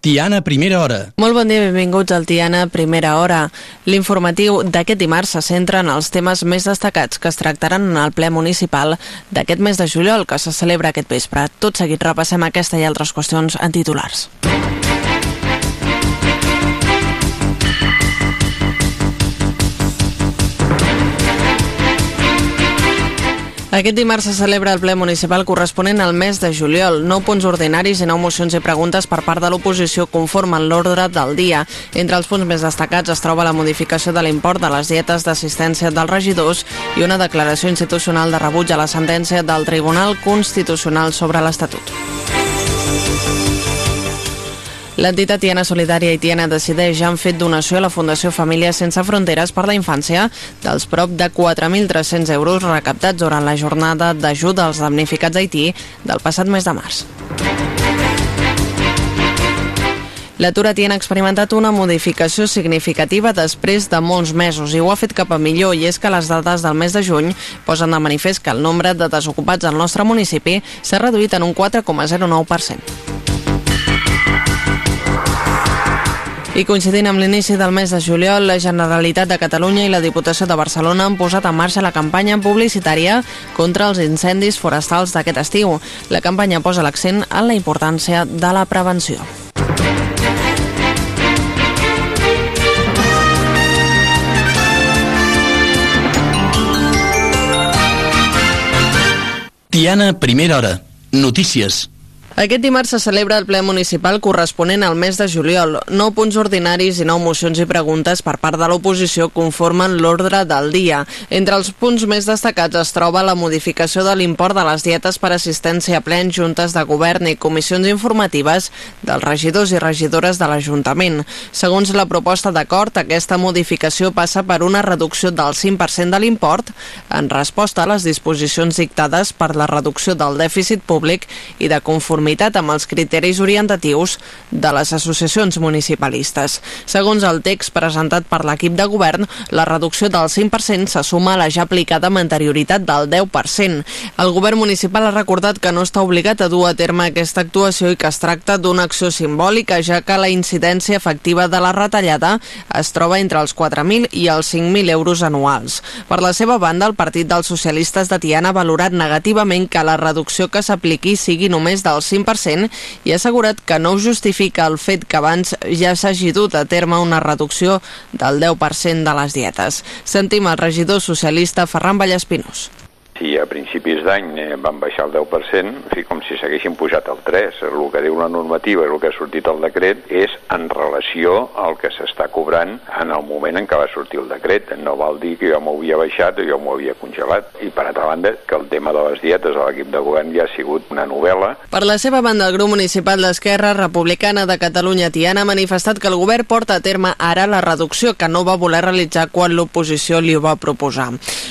Tiana, primera hora. Molt bon dia, benvinguts al Tiana, primera hora. L'informatiu d'aquest dimarts se centra en els temes més destacats que es tractaran en el ple municipal d'aquest mes de juliol que se celebra aquest vespre. Tot seguit repassem aquesta i altres qüestions en titulars. Aquest dimarts se celebra el ple municipal corresponent al mes de juliol. Nou punts ordinaris i nou mocions i preguntes per part de l'oposició conformen l'ordre del dia. Entre els punts més destacats es troba la modificació de l'import de les dietes d'assistència dels regidors i una declaració institucional de rebuig a la sentència del Tribunal Constitucional sobre l'Estatut. L'entitat Tiana Solidària i Tiana Decideix han fet donació a la Fundació Famílies Sense Fronteres per la Infància dels prop de 4.300 euros recaptats durant la jornada d'ajuda als damnificats d'Haití del passat mes de març. L'atur a Tiana ha experimentat una modificació significativa després de molts mesos i ho ha fet cap a millor i és que les dades del mes de juny posen de manifest que el nombre de desocupats al nostre municipi s'ha reduït en un 4,09%. I coincidint amb l'inici del mes de juliol, la Generalitat de Catalunya i la Diputació de Barcelona han posat en marxa la campanya publicitària contra els incendis forestals d'aquest estiu. La campanya posa l'accent en la importància de la prevenció. Tiana, primera hora. Notícies. Aquest dimarts se celebra el ple municipal corresponent al mes de juliol. Nou punts ordinaris i nou mocions i preguntes per part de l'oposició conformen l'ordre del dia. Entre els punts més destacats es troba la modificació de l'import de les dietes per assistència a plens, juntes de govern i comissions informatives dels regidors i regidores de l'Ajuntament. Segons la proposta d'acord, aquesta modificació passa per una reducció del 5% de l'import en resposta a les disposicions dictades per la reducció del dèficit públic i de conformitat conformitat amb els criteris orientatius de les associacions municipalistes. Segons el text presentat per l'equip de govern, la reducció del 5% se suma a la ja aplicada amb anterioritat del 10%. El govern municipal ha recordat que no està obligat a dur a terme aquesta actuació i que es tracta d'una acció simbòlica, ja que la incidència efectiva de la retallada es troba entre els 4.000 i els 5.000 euros anuals. Per la seva banda, el Partit dels Socialistes de Tiana ha valorat negativament que la reducció que s'apliqui sigui només del 5% i ha assegurat que no justifica el fet que abans ja s'hagi dut a terme una reducció del 10% de les dietes. Sentim el regidor socialista Ferran Vallespinós si a principis d'any eh, van baixar el 10%, en fi, com si s'haguessin pujat el 3%. El que diu la normativa i el que ha sortit al decret és en relació al que s'està cobrant en el moment en què va sortir el decret. No vol dir que jo m'ho havia baixat o jo m'ho havia congelat. I per altra banda, que el tema de les dietes a l'equip de govern ja ha sigut una novel·la. Per la seva banda, el grup municipal d'Esquerra Republicana de Catalunya Tiana ha manifestat que el govern porta a terme ara la reducció que no va voler realitzar quan l'oposició li ho va proposar.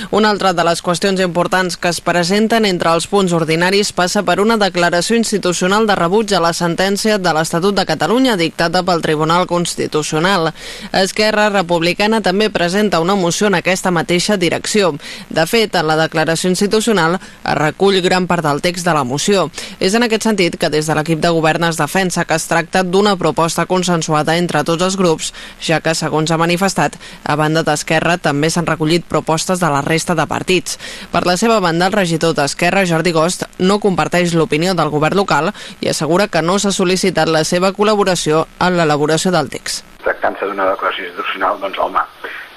Una altra de les qüestions importants importants que es presenten entre els punts ordinaris passa per una declaració institucional de rebuig a la sentència de l'Estatut de Catalunya dictada pel Tribunal Constitucional. Esquerra Republicana també presenta una moció en aquesta mateixa direcció. De fet, en la declaració institucional es recull gran part del text de la moció. És en aquest sentit que des de l'equip de govern es defensa que es tracta d'una proposta consensuada entre tots els grups, ja que, segons ha manifestat, a banda d'Esquerra també s'han recollit propostes de la resta de partits. Per la seva seva banda, el regidor d'Esquerra, Jordi Gost, no comparteix l'opinió del govern local i assegura que no s'ha sol·licitat la seva col·laboració en l'elaboració del text. Tractant-se d'una declaració institucional, doncs home,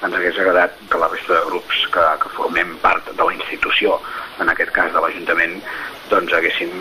ens hagués agradat que la resta de grups que, que formem part de la institució, en aquest cas de l'Ajuntament, doncs haguéssim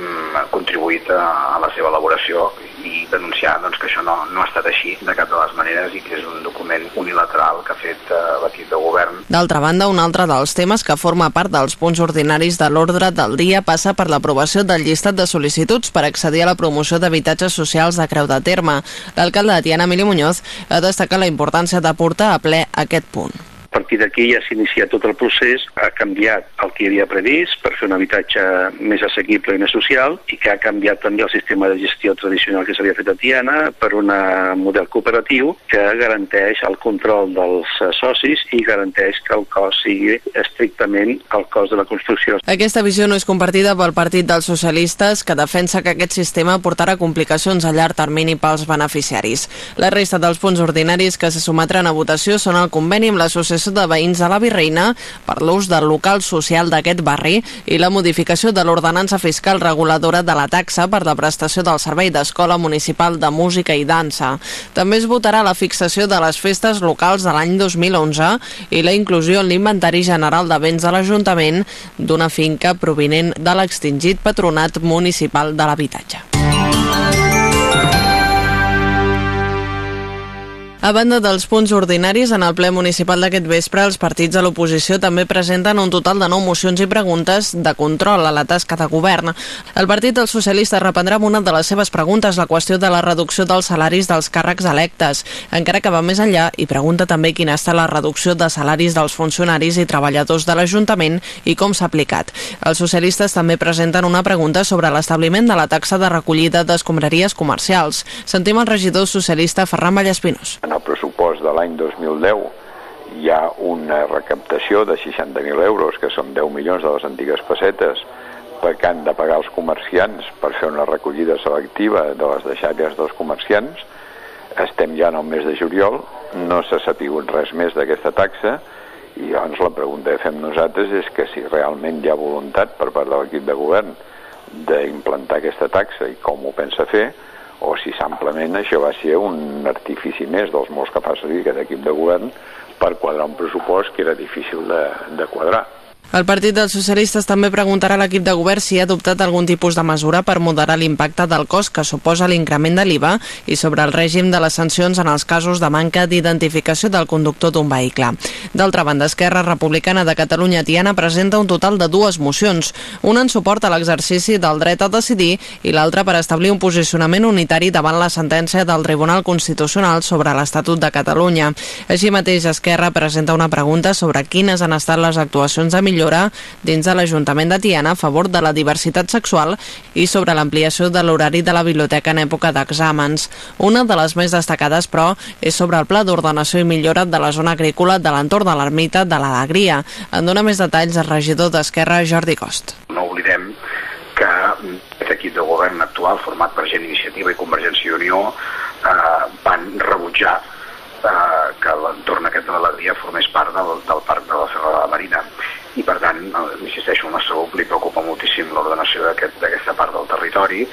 contribuït a, a la seva elaboració i denunciar doncs, que això no, no ha estat així de cap de les maneres i que és un document unilateral que ha fet eh, l'equip de govern. D'altra banda, un altre dels temes que forma part dels punts ordinaris de l'ordre del dia passa per l'aprovació del llistat de sol·licituds per accedir a la promoció d'habitatges socials de Creu de Terme. L'alcalde de Tiana, Emili Muñoz, ha destacat la importància de portar a ple aquest punt partir d'aquí ja s'ha iniciat tot el procés, ha canviat el que hi havia previst per fer un habitatge més assequible i més social i que ha canviat també el sistema de gestió tradicional que s'havia fet a Tiana per un model cooperatiu que garanteix el control dels socis i garanteix que el cost sigui estrictament el cost de la construcció. Aquesta visió no és compartida pel Partit dels Socialistes, que defensa que aquest sistema portarà complicacions a llarg termini pels beneficiaris. La resta dels punts ordinaris que se sometran a votació són el conveni amb l'Associació de Veïns de la Virreina per l'ús del local social d'aquest barri i la modificació de l'ordenança fiscal reguladora de la taxa per la prestació del servei d'escola municipal de música i dansa. També es votarà la fixació de les festes locals de l'any 2011 i la inclusió en l'inventari general de béns de l'Ajuntament d'una finca provinent de l'extingit Patronat Municipal de l'Habitatge. A banda dels punts ordinaris, en el ple municipal d'aquest vespre, els partits de l'oposició també presenten un total de nou mocions i preguntes de control a la tasca de govern. El Partit dels Socialistes reprendrà amb una de les seves preguntes la qüestió de la reducció dels salaris dels càrrecs electes, encara que va més enllà i pregunta també quina està la reducció de salaris dels funcionaris i treballadors de l'Ajuntament i com s'ha aplicat. Els socialistes també presenten una pregunta sobre l'establiment de la taxa de recollida d'escombraries comercials. Sentim el regidor socialista Ferran Vallespinós en el pressupost de l'any 2010 hi ha una recaptació de 60.000 euros, que són 10 milions de les antigues pessetes, perquè han de pagar els comerciants per fer una recollida selectiva de les deixalles dels comerciants. Estem ja en el mes de juliol, no s'ha sapigut res més d'aquesta taxa, i llavors la pregunta que fem nosaltres és que si realment hi ha voluntat per part de l'equip de govern d'implantar aquesta taxa i com ho pensa fer, o si simplement això va ser un artifici més dels molts que fa servir aquest equip de govern per quadrar un pressupost que era difícil de, de quadrar. El Partit dels Socialistes també preguntarà a l'equip de govern si ha adoptat algun tipus de mesura per moderar l'impacte del cost que suposa l'increment de l'IVA i sobre el règim de les sancions en els casos de manca d'identificació del conductor d'un vehicle. D'altra banda, Esquerra Republicana de Catalunya Tiana presenta un total de dues mocions, una en suport a l'exercici del dret a decidir i l'altra per establir un posicionament unitari davant la sentència del Tribunal Constitucional sobre l'Estatut de Catalunya. Així mateix, Esquerra presenta una pregunta sobre quines han estat les actuacions de millor millora dins de l'Ajuntament de Tiana a favor de la diversitat sexual i sobre l'ampliació de l'horari de la biblioteca en època d'exàmens. Una de les més destacades, però, és sobre el pla d'ordenació i millora de la zona agrícola de l'entorn de l'ermita de l'Alegria. En dona més detalls el regidor d'Esquerra, Jordi Cost. No oblidem que aquest equip de govern actual, format per gent Iniciativa i Convergència i Unió, eh, van rebutjar eh, que l'entorn aquest de l'Alegria formés part del, del Parc de la Serra de la Marina i per tant, insisteixo, al nostre grup li preocupa moltíssim l'ordenació d'aquesta aquest, part del territori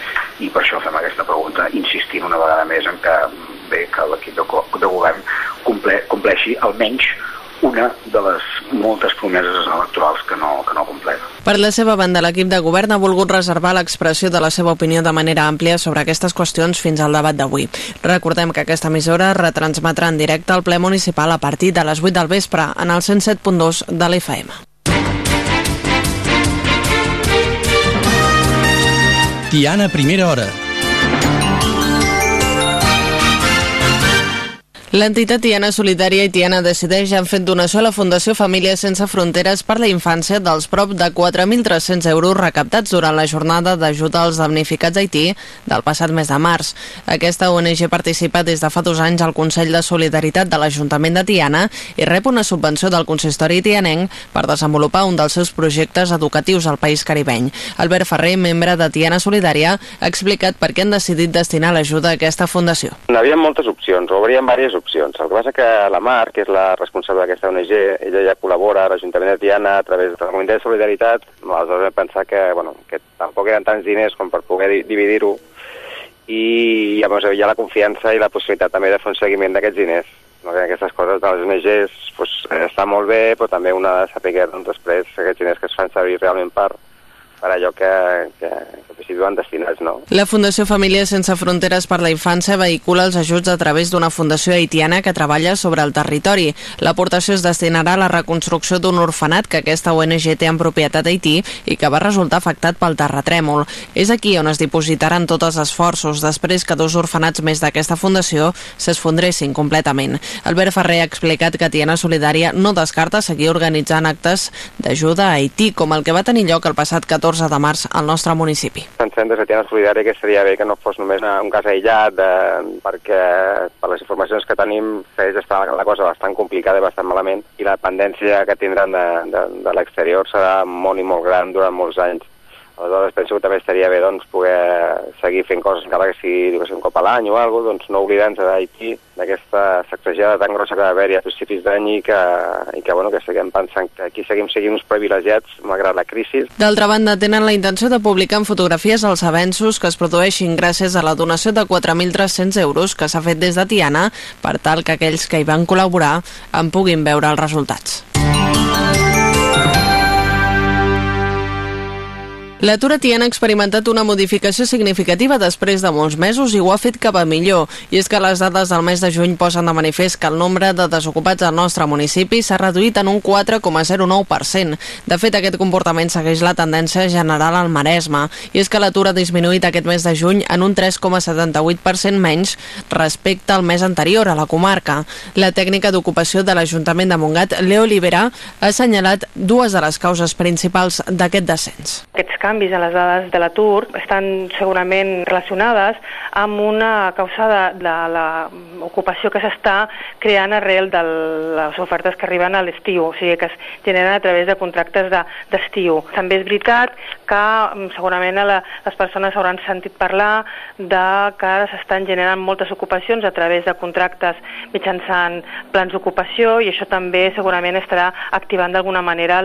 i per això fem aquesta pregunta insistint una vegada més en que bé que l'equip de, de govern comple, compleixi almenys una de les moltes promeses electorals que no, que no completa. Per la seva banda, l'equip de govern ha volgut reservar l'expressió de la seva opinió de manera àmplia sobre aquestes qüestions fins al debat d'avui. Recordem que aquesta emissora retransmetrà en directe el ple municipal a partir de les 8 del vespre en el 107.2 de l'FM. Tiana Primera Hora L'entitat Tiana Solidària i Tiana Decideix han fet donació a la Fundació Famílies Sense Fronteres per la infància dels prop de 4.300 euros recaptats durant la jornada d'ajuda als damnificats d'Haití del passat mes de març. Aquesta ONG participa des de fa dos anys al Consell de Solidaritat de l'Ajuntament de Tiana i rep una subvenció del consistori tianenc per desenvolupar un dels seus projectes educatius al país caribeny. Albert Ferrer, membre de Tiana Solidària, ha explicat per què han decidit destinar l'ajuda a aquesta fundació. Havia moltes opcions, obríem diverses opcions. El que passa que la Mar, que és la responsable d'aquesta ONG, ella ja col·labora a l'Ajuntament de Tiana a través de la Comunitat de Solidaritat, aleshores vam pensar que, bueno, que tampoc eren tants diners com per poder dividir-ho i llavors hi ha la confiança i la possibilitat també de fer un seguiment d'aquests diners. No? Que aquestes coses de les ONGs pues, està molt bé, però també una ha de saber doncs, després aquests diners que es fan servir realment per, per allò que, que, que s'hi viuen destinats, no? La Fundació Família Sense Fronteres per la Infància vehicula els ajuts a través d'una fundació haitiana que treballa sobre el territori. L'aportació es destinarà a la reconstrucció d'un orfenat que aquesta ONG té en propietat a Haití i que va resultar afectat pel terratrèmol. És aquí on es dipositaran tots els esforços després que dos orfenats més d'aquesta fundació s'esfondressin completament. Albert Ferrer ha explicat que Tiana Solidària no descarta seguir organitzant actes d'ajuda a Haití, com el que va tenir lloc el passat 14 de març al nostre municipi. Pensem des de Tiana Solidària que seria bé que no fos només un cas aïllat, de, perquè per les informacions que tenim segueix estar la cosa bastant complicada i bastant malament i la dependència que tindran de, de, de l'exterior serà molt i molt gran durant molts anys. Aleshores penso que també estaria bé doncs, poder seguir fent coses, encara que sigui un cop a l'any o alguna doncs no oblidar-nos d'Haití, d'aquesta sacsejada tan grossa que va haver-hi a principis d'any i que, i que, bueno, que seguim pensant que aquí seguim seguint uns privilegiats malgrat la crisi. D'altra banda, tenen la intenció de publicar en fotografies els avenços que es produeixin gràcies a la donació de 4.300 euros que s'ha fet des de Tiana per tal que aquells que hi van col·laborar en puguin veure els resultats. L'atur a Tiana ha experimentat una modificació significativa després de molts mesos i ho ha fet cap a millor. I és que les dades del mes de juny posen de manifest que el nombre de desocupats al nostre municipi s'ha reduït en un 4,09%. De fet, aquest comportament segueix la tendència general al Maresme. I és que l'atur ha disminuït aquest mes de juny en un 3,78% menys respecte al mes anterior a la comarca. La tècnica d'ocupació de l'Ajuntament de Montgat, Leo Libera, ha assenyalat dues de les causes principals d'aquest descens. Aquests canvis en les dades de l'atur estan segurament relacionades amb una causa de, de l'ocupació que s'està creant arrel de les ofertes que arriben a l'estiu, o sigui que es generen a través de contractes d'estiu. De, També és veritat que mm, segurament la, les persones hauran sentit parlar de que s'estan generant moltes ocupacions a través de contractes mitjançant plans d'ocupació i això també segurament estarà activant d'alguna manera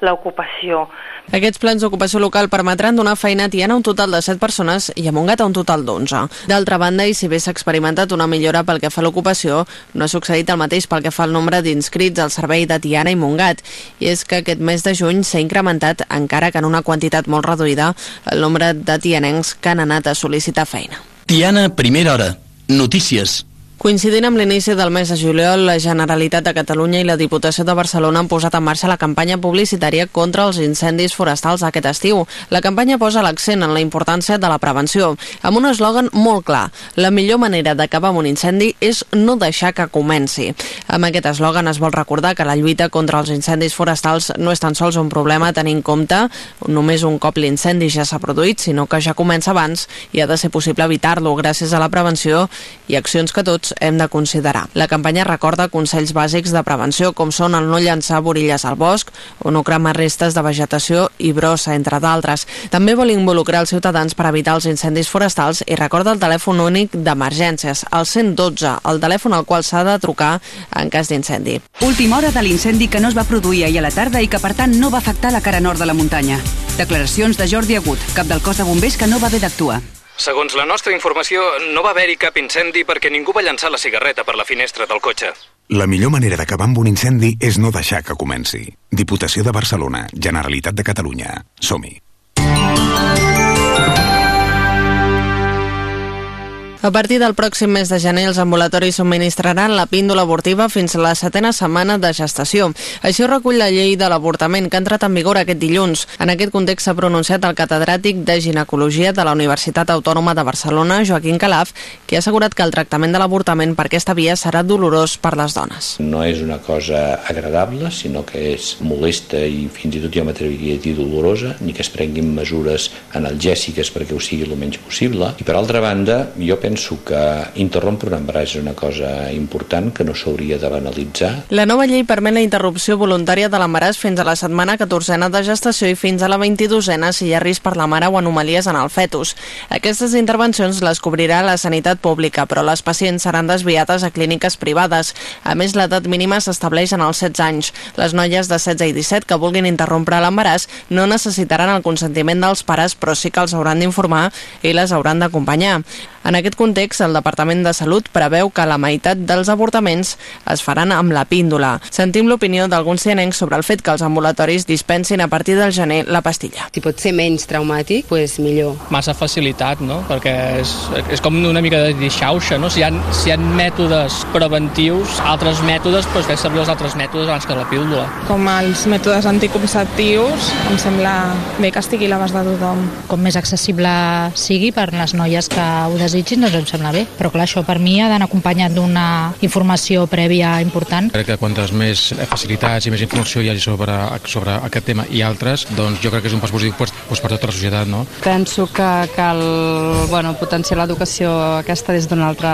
l'ocupació. Aquests plans d'ocupació local permetran donar feina a Tiana un total de 7 persones i a Montgat un total d'11. D'altra banda, i si bé s'ha experimentat una millora pel que fa a l'ocupació, no ha succeït el mateix pel que fa al nombre d'inscrits al servei de Tiana i Montgat. I és que aquest mes de juny s'ha incrementat, encara que en una quantitat molt reduïda, el nombre de tianencs que han anat a sol·licitar feina. Tiana, primera hora. Notícies. Coincidint amb l'inici del mes de juliol, la Generalitat de Catalunya i la Diputació de Barcelona han posat en marxa la campanya publicitària contra els incendis forestals aquest estiu. La campanya posa l'accent en la importància de la prevenció, amb un eslògan molt clar. La millor manera d'acabar amb un incendi és no deixar que comenci. Amb aquest eslògan es vol recordar que la lluita contra els incendis forestals no és tan sols un problema a tenir en compte només un cop l'incendi ja s'ha produït, sinó que ja comença abans i ha de ser possible evitar-lo gràcies a la prevenció i accions que tots hem de considerar. La campanya recorda consells bàsics de prevenció com són el no llançar borilles al bosc o no cremar restes de vegetació i brossa, entre d'altres. També vol involucrar els ciutadans per evitar els incendis forestals i recorda el telèfon únic d'emergències, el 112, el telèfon al qual s'ha de trucar en cas d'incendi. Última hora de l'incendi que no es va produir ahir a la tarda i que per tant no va afectar la cara nord de la muntanya. Declaracions de Jordi Agut, cap del cos de bombers que no va haver d'actuar. Segons la nostra informació, no va haver-hi cap incendi perquè ningú va llançar la cigarreta per la finestra del cotxe. La millor manera d'acabar amb un incendi és no deixar que comenci. Diputació de Barcelona, Generalitat de Catalunya. Som-hi. A partir del pròxim mes de gener, els ambulatoris subministraran la píndola abortiva fins a la setena setmana de gestació. Això recull la llei de l'avortament que ha entrat en vigor aquest dilluns. En aquest context s'ha pronunciat el catedràtic de ginecologia de la Universitat Autònoma de Barcelona, Joaquim Calaf, que ha assegurat que el tractament de l'avortament per aquesta via serà dolorós per les dones. No és una cosa agradable, sinó que és molesta i fins i tot jo m'atreviria a dir dolorosa, ni que es prenguin mesures analgèsiques perquè ho sigui el menys possible. I per altra banda, jo penso penso que interrompre un embaràs és una cosa important que no s'hauria de banalitzar. La nova llei permet la interrupció voluntària de l'embaràs fins a la setmana 14a de gestació i fins a la 22a si hi ha risc per la mare o anomalies en el fetus. Aquestes intervencions les cobrirà la sanitat pública, però les pacients seran desviades a clíniques privades. A més, l'edat mínima s'estableix en els 16 anys. Les noies de 16 i 17 que vulguin interrompre l'embaràs no necessitaran el consentiment dels pares, però sí que els hauran d'informar i les hauran d'acompanyar. En aquest context, el Departament de Salut preveu que la meitat dels avortaments es faran amb la píndola. Sentim l'opinió d'alguns cianencs sobre el fet que els ambulatoris dispensin a partir del gener la pastilla. Si pot ser menys traumàtic, pues millor. Massa facilitat, no? Perquè és, és com una mica de xauxa, no? Si hi ha, si hi ha mètodes preventius, altres mètodes, doncs fer servir els altres mètodes abans que la píldora. Com els mètodes anticonceptius, em sembla bé que estigui a l'abast de tothom. Com més accessible sigui per les noies que ho desitgin, doncs em sembla bé. Però clar, això per mi ha d'anar acompanyat d'una informació prèvia important. Crec que quantes més facilitats i més informació hi hagi sobre, sobre aquest tema i altres, doncs jo crec que és un pas positiu per, doncs per tota la societat, no? Penso que cal bueno, potenciar l'educació aquesta des d'un altre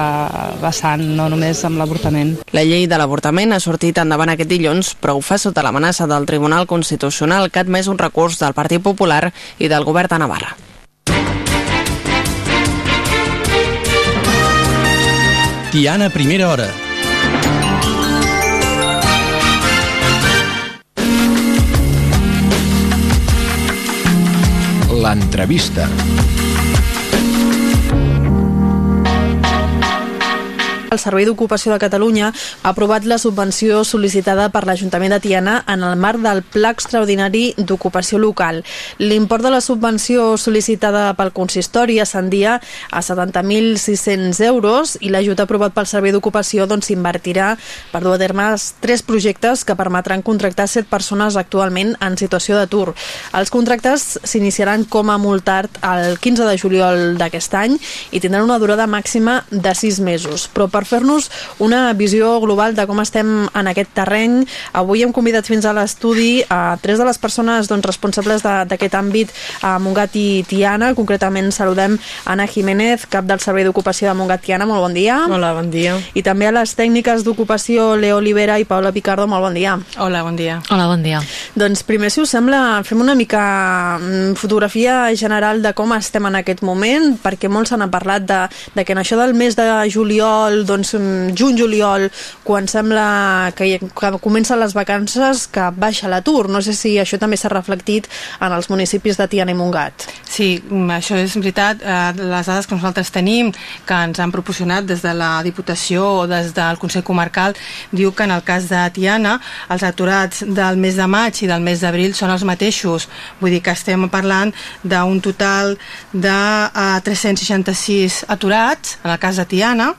vessant, no només amb l'avortament. La llei de l'avortament ha sortit endavant aquest dilluns, però ho fa sota l'amenaça del Tribunal Constitucional que ha admès un recurs del Partit Popular i del Govern de Navarra. Tiana, primera hora. L'entrevista. El Servei d'Ocupació de Catalunya ha aprovat la subvenció sol·licitada per l'Ajuntament de Tiana en el marc del Pla Extraordinari d'Ocupació Local. L'import de la subvenció sol·licitada pel consistori ascendia a 70.600 euros i l'ajut aprovat pel Servei d'Ocupació doncs, s'invertirà doncs, per dur a terme tres projectes que permetran contractar set persones actualment en situació d'atur. Els contractes s'iniciaran com a molt tard el 15 de juliol d'aquest any i tindran una durada màxima de sis mesos. Però per fer-nos una visió global de com estem en aquest terreny. Avui hem convidat fins a l'estudi a tres de les persones doncs, responsables d'aquest àmbit a Montgat i Tiana. Concretament saludem Anna Jiménez, cap del Servei d'Ocupació de Montgat Tiana. Molt bon dia. Hola, bon dia. I també a les tècniques d'ocupació Leo Olivera i Paula Picardo. Molt bon dia. Hola, bon dia. Hola, bon dia. Doncs primer, si us sembla, fem una mica mm, fotografia general de com estem en aquest moment, perquè molts han parlat de, de que en això del mes de juliol doncs, mm, juny-juliol, quan sembla que, que comencen les vacances, que baixa l'atur. No sé si això també s'ha reflectit en els municipis de Tiana i Montgat. Sí, mm, això és veritat. Eh, les dades que nosaltres tenim, que ens han proporcionat des de la Diputació o des del Consell Comarcal, diu que en el cas de Tiana, els aturats del mes de maig i del mes d'abril són els mateixos. Vull dir que estem parlant d'un total de uh, 366 aturats, en el cas de Tiana,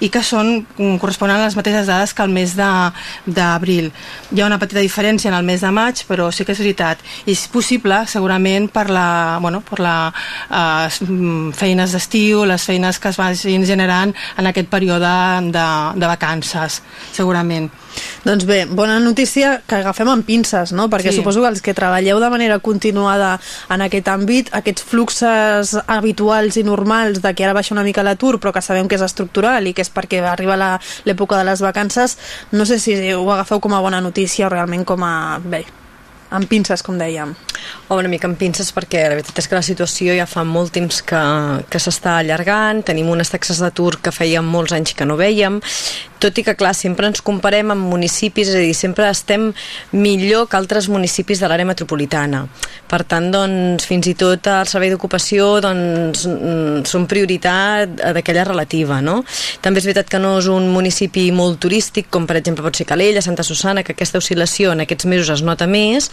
i que són, mm, corresponen a les mateixes dades que el mes d'abril. Hi ha una petita diferència en el mes de maig, però sí que és veritat. I és possible, segurament, per la, bueno, per la uh, feines d'estiu, les feines que es vagin generant en aquest període de, de vacances, segurament. Doncs bé, bona notícia que agafem amb pinces, no? Perquè sí. suposo que els que treballeu de manera continuada en aquest àmbit, aquests fluxes habituals i normals de que ara baixa una mica l'atur, però que sabem que és estructural i que és perquè arriba l'època de les vacances, no sé si ho agafeu com a bona notícia o realment com a... bé, amb pinces, com dèiem. O una mica amb pinces perquè la veritat és que la situació ja fa molt temps que, que s'està allargant, tenim unes taxes d'atur que feia molts anys que no veiem, tot i que, clar, sempre ens comparem amb municipis, és a dir, sempre estem millor que altres municipis de l'àrea metropolitana. Per tant, doncs, fins i tot el servei d'ocupació doncs, mm, són prioritat d'aquella relativa, no? També és veritat que no és un municipi molt turístic, com per exemple pot ser Calella, Santa Susana, que aquesta oscil·lació en aquests mesos es nota més,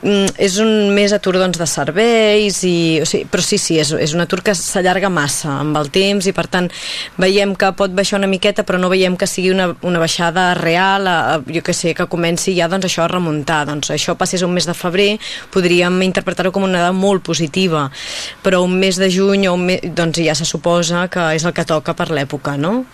és un més atur doncs, de serveis, i, o sigui, però sí, sí, és, és un atur que s'allarga massa amb el temps i per tant veiem que pot baixar una miqueta però no veiem que sigui una, una baixada real, a, a, jo que sé, que comenci ja doncs, això a remuntar. Doncs això passés un mes de febrer, podríem interpretar-ho com una dada molt positiva, però un mes de juny o un mes, doncs ja se suposa que és el que toca per l'època, no?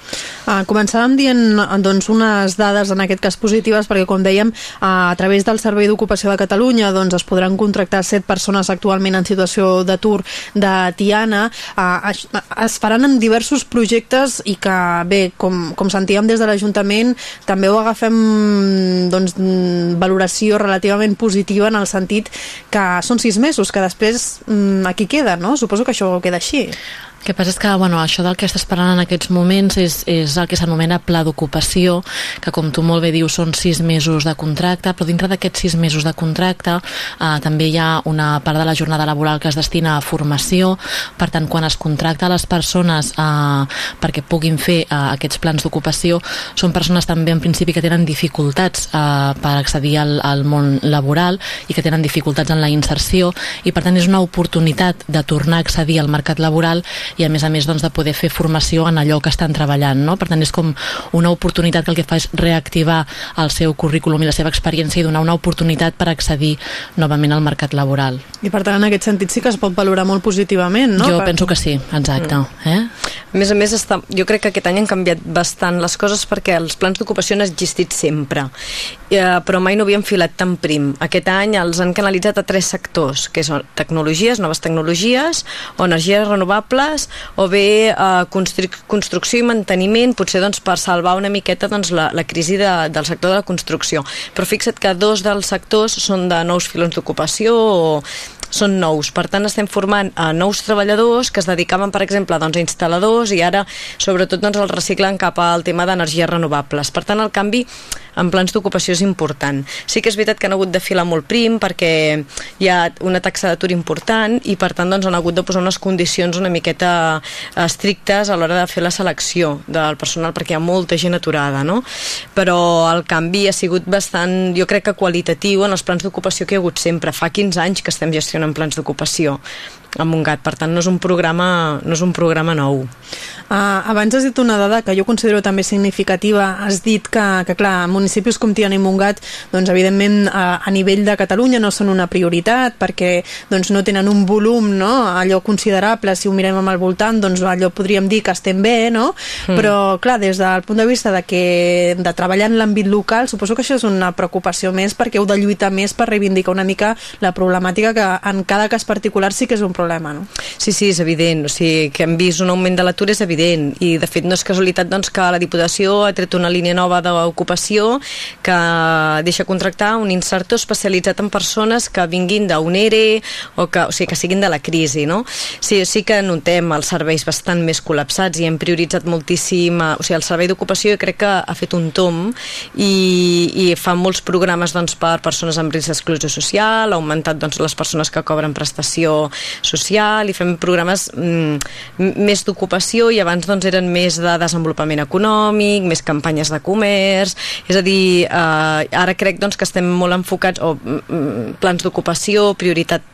Ah, començàvem dient doncs, unes dades en aquest cas positives perquè com dèiem a través del Servei d'Ocupació de Catalunya doncs, es podran contractar set persones actualment en situació d'atur de Tiana ah, es, faran en diversos projectes i que bé, com, com sentíem des des de l'Ajuntament també ho agafem doncs, valoració relativament positiva en el sentit que són sis mesos, que després mm, aquí queda, no? Suposo que això queda així. Que passa és que bueno, això del que estàs parlant en aquests moments és, és el que s'anomena pla d'ocupació, que com tu molt bé dius són sis mesos de contracte, però dintre d'aquests sis mesos de contracte eh, també hi ha una part de la jornada laboral que es destina a formació, per tant quan es contracta les persones eh, perquè puguin fer eh, aquests plans d'ocupació, són persones també en principi que tenen dificultats eh, per accedir al, al món laboral i que tenen dificultats en la inserció i per tant és una oportunitat de tornar a accedir al mercat laboral i a més a més doncs, de poder fer formació en allò que estan treballant. No? Per tant és com una oportunitat que el que fa és reactivar el seu currículum i la seva experiència i donar una oportunitat per accedir novament al mercat laboral. I per tant en aquest sentit sí que es pot valorar molt positivament, no? Jo Per- penso que sí, exacte. Mm. Eh? A més a més, està, jo crec que aquest any han canviat bastant les coses perquè els plans d'ocupació han existit sempre, eh, però mai no havien filat tan prim. Aquest any els han canalitzat a tres sectors, que són tecnologies, noves tecnologies, o energies renovables, o bé eh, construc construcció i manteniment, potser doncs, per salvar una miqueta doncs, la, la crisi de, del sector de la construcció. Però fixa't que dos dels sectors són de nous filons d'ocupació o són nous. Per tant, estem formant a nous treballadors que es dedicaven, per exemple, doncs, a instal·ladors i ara, sobretot, doncs, els reciclen cap al tema d'energies renovables. Per tant, el canvi en plans d'ocupació és important. Sí que és veritat que han hagut de filar molt prim perquè hi ha una taxa d'atur important i, per tant, doncs, han hagut de posar unes condicions una miqueta eh, estrictes a l'hora de fer la selecció del personal perquè hi ha molta gent aturada, no? Però el canvi ha sigut bastant, jo crec que qualitatiu en els plans d'ocupació que hi ha hagut sempre. Fa 15 anys que estem gestionant plans d'ocupació a Montgat, per tant no és un programa, no és un programa nou. Uh, abans has dit una dada que jo considero també significativa. Has dit que, que clar, municipis com Tiana i Montgat, doncs, evidentment, a, a nivell de Catalunya no són una prioritat perquè doncs, no tenen un volum no? allò considerable. Si ho mirem amb el voltant, doncs allò podríem dir que estem bé, no? Mm. Però, clar, des del punt de vista de, que, de treballar en l'àmbit local, suposo que això és una preocupació més perquè heu de lluitar més per reivindicar una mica la problemàtica que en cada cas particular sí que és un problema, no? Sí, sí, és evident. O sigui, que hem vist un augment de l'atur és evident. I, de fet, no és casualitat doncs, que la Diputació ha tret una línia nova d'ocupació que deixa contractar un insertor especialitzat en persones que vinguin d'un ERE o que, o sigui, que siguin de la crisi, no? Sí, sí que notem els serveis bastant més col·lapsats i hem prioritzat moltíssim... eh, O sigui, el servei d'ocupació crec que ha fet un tom i, i fa molts programes doncs, per persones amb risc d'exclusió social, ha augmentat doncs, les persones que cobren prestació social i fem programes mm, més d'ocupació i abans doncs, eren més de desenvolupament econòmic, més campanyes de comerç, és a dir, eh, ara crec doncs, que estem molt enfocats, o mm, mm, plans d'ocupació, prioritat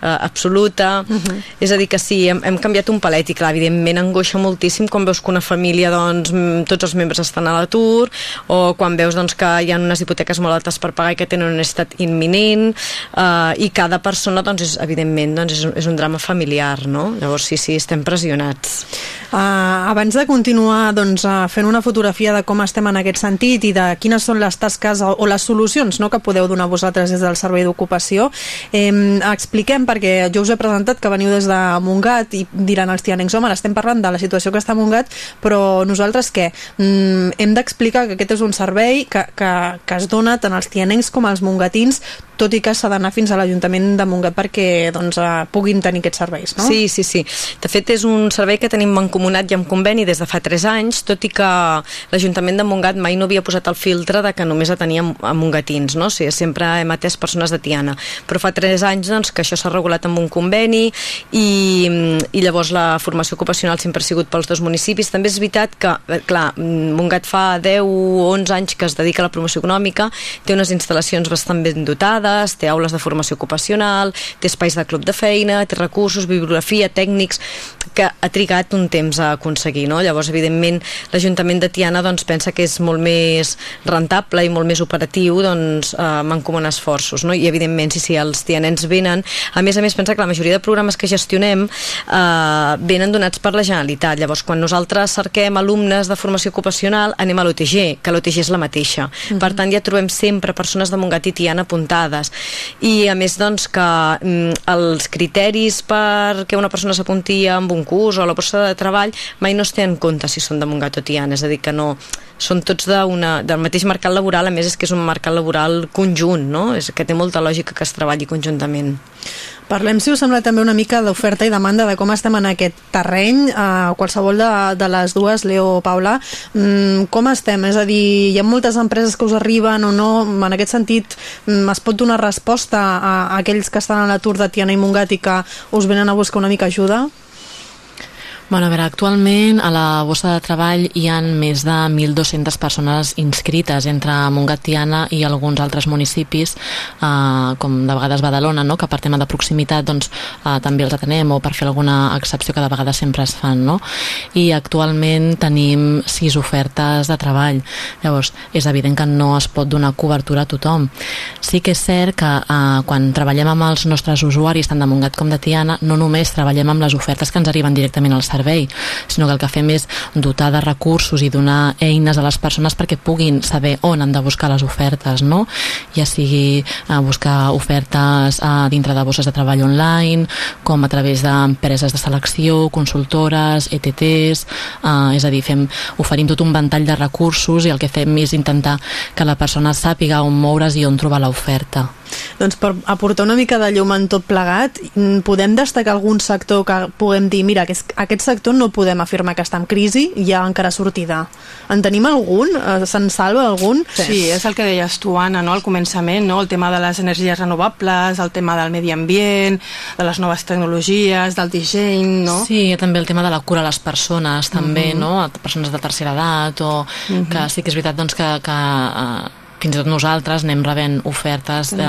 absoluta, uh -huh. és a dir que sí, hem, hem canviat un palet i clar, evidentment angoixa moltíssim quan veus que una família doncs, tots els membres estan a l'atur o quan veus doncs, que hi ha unes hipoteques molt altes per pagar i que tenen una necessitat imminent eh, i cada persona doncs, és, evidentment doncs, és, un- és un drama familiar no? llavors sí, sí, estem pressionats Uh, abans de continuar doncs, uh, fent una fotografia de com estem en aquest sentit i de quines són les tasques o, o les solucions no, que podeu donar vosaltres des del Servei d'Ocupació, eh, expliquem, perquè jo us he presentat que veniu des de Montgat i diran els tianencs, home, estem parlant de la situació que està a Montgat, però nosaltres què? Mm, hem d'explicar que aquest és un servei que, que, que es dona tant als tianencs com als mongatins, tot i que s'ha d'anar fins a l'Ajuntament de Montgat perquè doncs, uh, puguin tenir aquests serveis, no? Sí, sí, sí. De fet, és un servei que tenim mancomunat i amb conveni des de fa 3 anys, tot i que l'Ajuntament de Montgat mai no havia posat el filtre de que només ateníem a mongatins, no? O sigui, sempre hem atès persones de Tiana. Però fa 3 anys doncs, que això s'ha regulat amb un conveni i, i llavors la formació ocupacional sempre ha sigut pels dos municipis. També és veritat que, eh, clar, Montgat fa 10 o 11 anys que es dedica a la promoció econòmica, té unes instal·lacions bastant ben dotades, té aules de formació ocupacional, té espais de club de feina, té recursos, bibliografia, tècnics, que ha trigat un temps a aconseguir, no? Llavors, evidentment, l'Ajuntament de Tiana doncs, pensa que és molt més rentable i molt més operatiu doncs, eh, mancomunar esforços, no? I, evidentment, si, si els tianens venen... A més a més, pensa que la majoria de programes que gestionem eh, venen donats per la Generalitat. Llavors, quan nosaltres cerquem alumnes de formació ocupacional, anem a l'OTG, que l'OTG és la mateixa. Mhm. Per tant, ja trobem sempre persones de Montgat i Tiana apuntades. I, a més, doncs, que mm, els criteris perquè una persona s'apunti amb un curs o a la borsa de treball mai no es té en compte si són de Montgat o Tiana, és a dir, que no, són tots una, del mateix mercat laboral, a més és que és un mercat laboral conjunt, no? És que té molta lògica que es treballi conjuntament. Parlem, si us sembla, també una mica d'oferta i demanda de com estem en aquest terreny, eh, qualsevol de, de les dues, Leo o Paula, mm, com estem? És a dir, hi ha moltes empreses que us arriben o no? En aquest sentit, mm, es pot donar resposta a, a aquells que estan a l'atur de Tiana i Mungat i que us venen a buscar una mica ajuda? Bueno, a veure, actualment a la bossa de treball hi han més de 1.200 persones inscrites entre Montgat, Tiana i alguns altres municipis, eh, com de vegades Badalona, no? que per tema de proximitat doncs, eh, també els atenem o per fer alguna excepció que de vegades sempre es fan. No? I actualment tenim sis ofertes de treball. Llavors, és evident que no es pot donar cobertura a tothom. Sí que és cert que eh, quan treballem amb els nostres usuaris, tant de Montgat com de Tiana, no només treballem amb les ofertes que ens arriben directament al servei, servei, sinó que el que fem és dotar de recursos i donar eines a les persones perquè puguin saber on han de buscar les ofertes, no? Ja sigui a buscar ofertes a dintre de bosses de treball online, com a través d'empreses de selecció, consultores, ETTs, eh, és a dir, fem, oferim tot un ventall de recursos i el que fem és intentar que la persona sàpiga on moure's i on trobar l'oferta. Doncs per aportar una mica de llum en tot plegat, mm, podem destacar algun sector que puguem dir, mira, aquest, aquest sector no podem afirmar que està en crisi, hi ha encara sortida. En tenim algun? Eh, se'n salva algun? Sí, és el que deies tu, Anna, no? al començament, no? el tema de les energies renovables, el tema del medi ambient, de les noves tecnologies, del disseny, no? Sí, també el tema de la cura a les persones, també, Mhm. -huh. no? A persones de tercera edat, o Mhm. -huh. que sí que és veritat doncs, que, que uh, fins i tot nosaltres anem rebent ofertes de,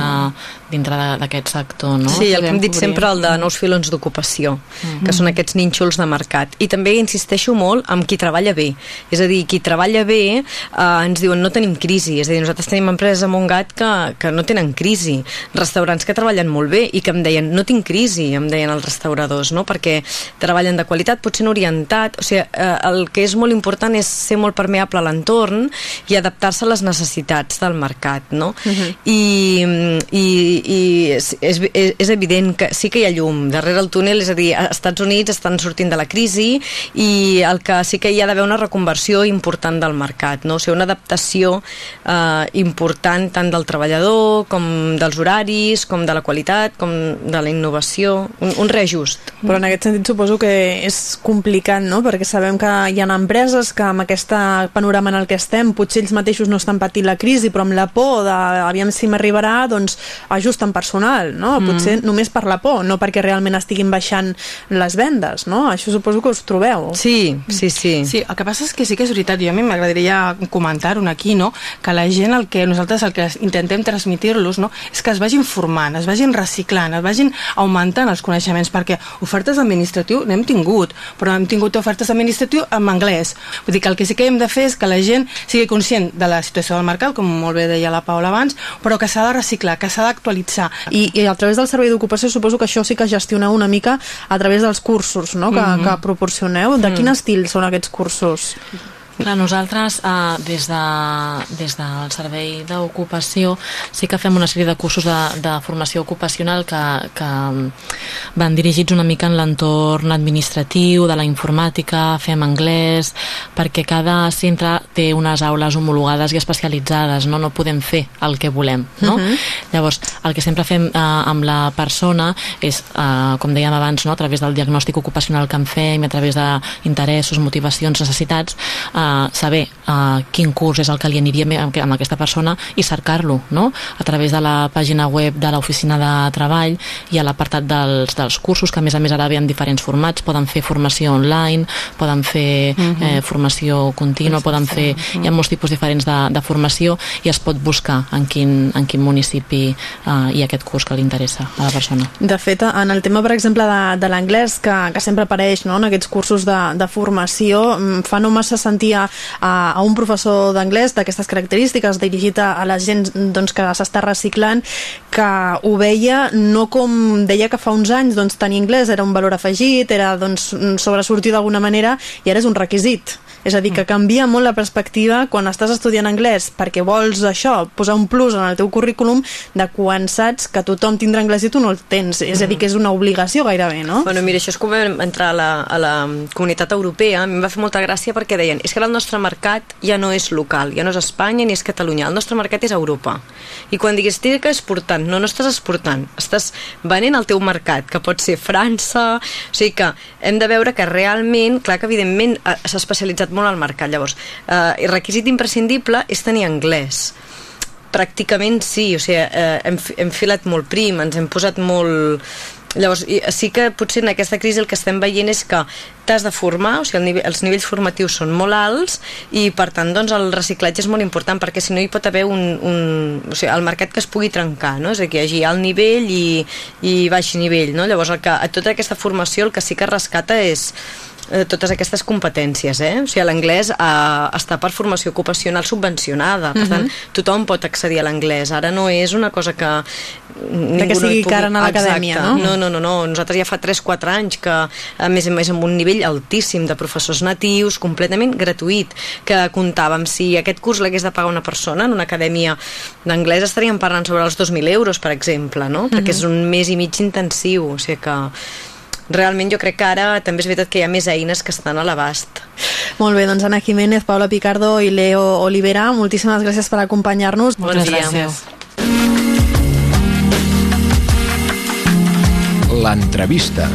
dintre de- d'aquest sector, no? Sí, el que hem dit Cobrir. sempre, el de nous filons d'ocupació, Mhm. que són aquests nínxols de mercat. I també insisteixo molt amb qui treballa bé. És a dir, qui treballa bé eh, ens diuen no tenim crisi. És a dir, nosaltres tenim empreses a Montgat que, que no tenen crisi. Restaurants que treballen molt bé i que em deien no tinc crisi, em deien els restauradors, no? perquè treballen de qualitat, potser no orientat. O sigui, eh, el que és molt important és ser molt permeable a l'entorn i adaptar-se a les necessitats del mercat. No? I, i, i és, és, és evident que sí que hi ha llum darrere el túnel, és a dir, als Estats Units estan sortint de la crisi i el que sí que hi ha d'haver una reconversió important del mercat, no? o sigui, una adaptació eh, important tant del treballador com dels horaris, com de la qualitat, com de la innovació, un, un reajust. Però en aquest sentit suposo que és complicat, no? Perquè sabem que hi ha empreses que amb aquest panorama en el que estem potser ells mateixos no estan patint la crisi, però amb la por de aviam si m'arribarà, doncs ajusten personal, no? Mm. Potser només per la por, no perquè realment estiguin baixant les vendes, no? Això suposo que us trobeu. Sí, sí, sí. Sí, el que passa és que sí que és veritat, i a mi m'agradaria comentar-ho aquí, no? que la gent, el que nosaltres el que intentem transmitir-los, no? és que es vagin formant, es vagin reciclant, es vagin augmentant els coneixements, perquè ofertes d'administratiu n'hem tingut, però hem tingut ofertes d'administratiu en anglès. Vull dir que el que sí que hem de fer és que la gent sigui conscient de la situació del mercat, com molt bé deia la Paula abans, però que s'ha de reciclar, que s'ha d'actualitzar. I, I a través del servei d'ocupació suposo que això sí que gestioneu una mica a través dels cursos no? que, Mhm. que proporcioneu. De Mm. quin estil són aquests cursos? Clar, nosaltres eh, des, de, des del servei d'ocupació sí que fem una sèrie de cursos de, de formació ocupacional que, que van dirigits una mica en l'entorn administratiu, de la informàtica, fem anglès, perquè cada centre té unes aules homologades i especialitzades, no, no podem fer el que volem. No? Mhm. Llavors, el que sempre fem eh, amb la persona és, eh, com dèiem abans, no, a través del diagnòstic ocupacional que en fem, a través d'interessos, motivacions, necessitats, eh, saber eh, quin curs és el que li aniria bé amb, amb aquesta persona i cercar-lo, no? A través de la pàgina web de l'oficina de treball i a l'apartat dels, dels cursos, que a més a més ara ve en diferents formats, poden fer formació online, poden fer Mhm. eh, formació contínua, poden fer... Hi ha molts tipus diferents de, de formació i es pot buscar en quin, en quin municipi eh, hi ha aquest curs que li interessa a la persona. De fet, en el tema, per exemple, de, de l'anglès, que, que sempre apareix no, en aquests cursos de, de formació, em fa no massa sentir a, a, a un professor d'anglès d'aquestes característiques dirigit a, a la gent doncs, que s'està reciclant, que ho veia no com deia que fa uns anys doncs, tenir anglès era un valor afegit, era doncs, sobresortir d'alguna manera i ara és un requisit. És a dir, que canvia molt la perspectiva quan estàs estudiant anglès perquè vols això, posar un plus en el teu currículum de quan saps que tothom tindrà anglès i tu no el tens. És a dir, que és una obligació gairebé, no? Bueno, mira, això és com vam entrar a la, a la comunitat europea, a mi em va fer molta gràcia perquè deien, és que el nostre mercat ja no és local, ja no és Espanya ni és Catalunya, el nostre mercat és Europa. I quan digues, estic exportant, no, no estàs exportant, estàs venent al teu mercat, que pot ser França, o sigui que hem de veure que realment, clar que evidentment eh, s'ha especialitzat molt al mercat, llavors, eh, el requisit imprescindible és tenir anglès pràcticament sí, o sigui, eh, hem, hem filat molt prim, ens hem posat molt... Llavors, sí que potser en aquesta crisi el que estem veient és que t'has de formar, o sigui, el nivell, els nivells formatius són molt alts i per tant doncs, el reciclatge és molt important perquè si no hi pot haver un, un, o sigui, el mercat que es pugui trencar, no? és a dir, que hi hagi alt nivell i, i baix nivell. No? Llavors, el que, a tota aquesta formació el que sí que rescata és eh, totes aquestes competències, eh? O sigui, l'anglès eh, està per formació ocupacional subvencionada, per Mhm. tant, tothom pot accedir a l'anglès. Ara no és una cosa que ningú que sigui pugui... cara a l'acadèmia, no? No, no, no, no. Nosaltres ja fa 3-4 anys que, a més a més, amb un nivell altíssim de professors natius, completament gratuït, que comptàvem si aquest curs l'hagués de pagar una persona en una acadèmia d'anglès estaríem parlant sobre els 2.000 euros, per exemple, no? Perquè és Mhm. un mes i mig intensiu, o sigui que realment jo crec que ara també és veritat que hi ha més eines que estan a l'abast. Molt bé, doncs Ana Jiménez, Paula Picardo i Leo Olivera, moltíssimes gràcies per acompanyar-nos. Bon Moltes dia. gràcies. L'entrevista.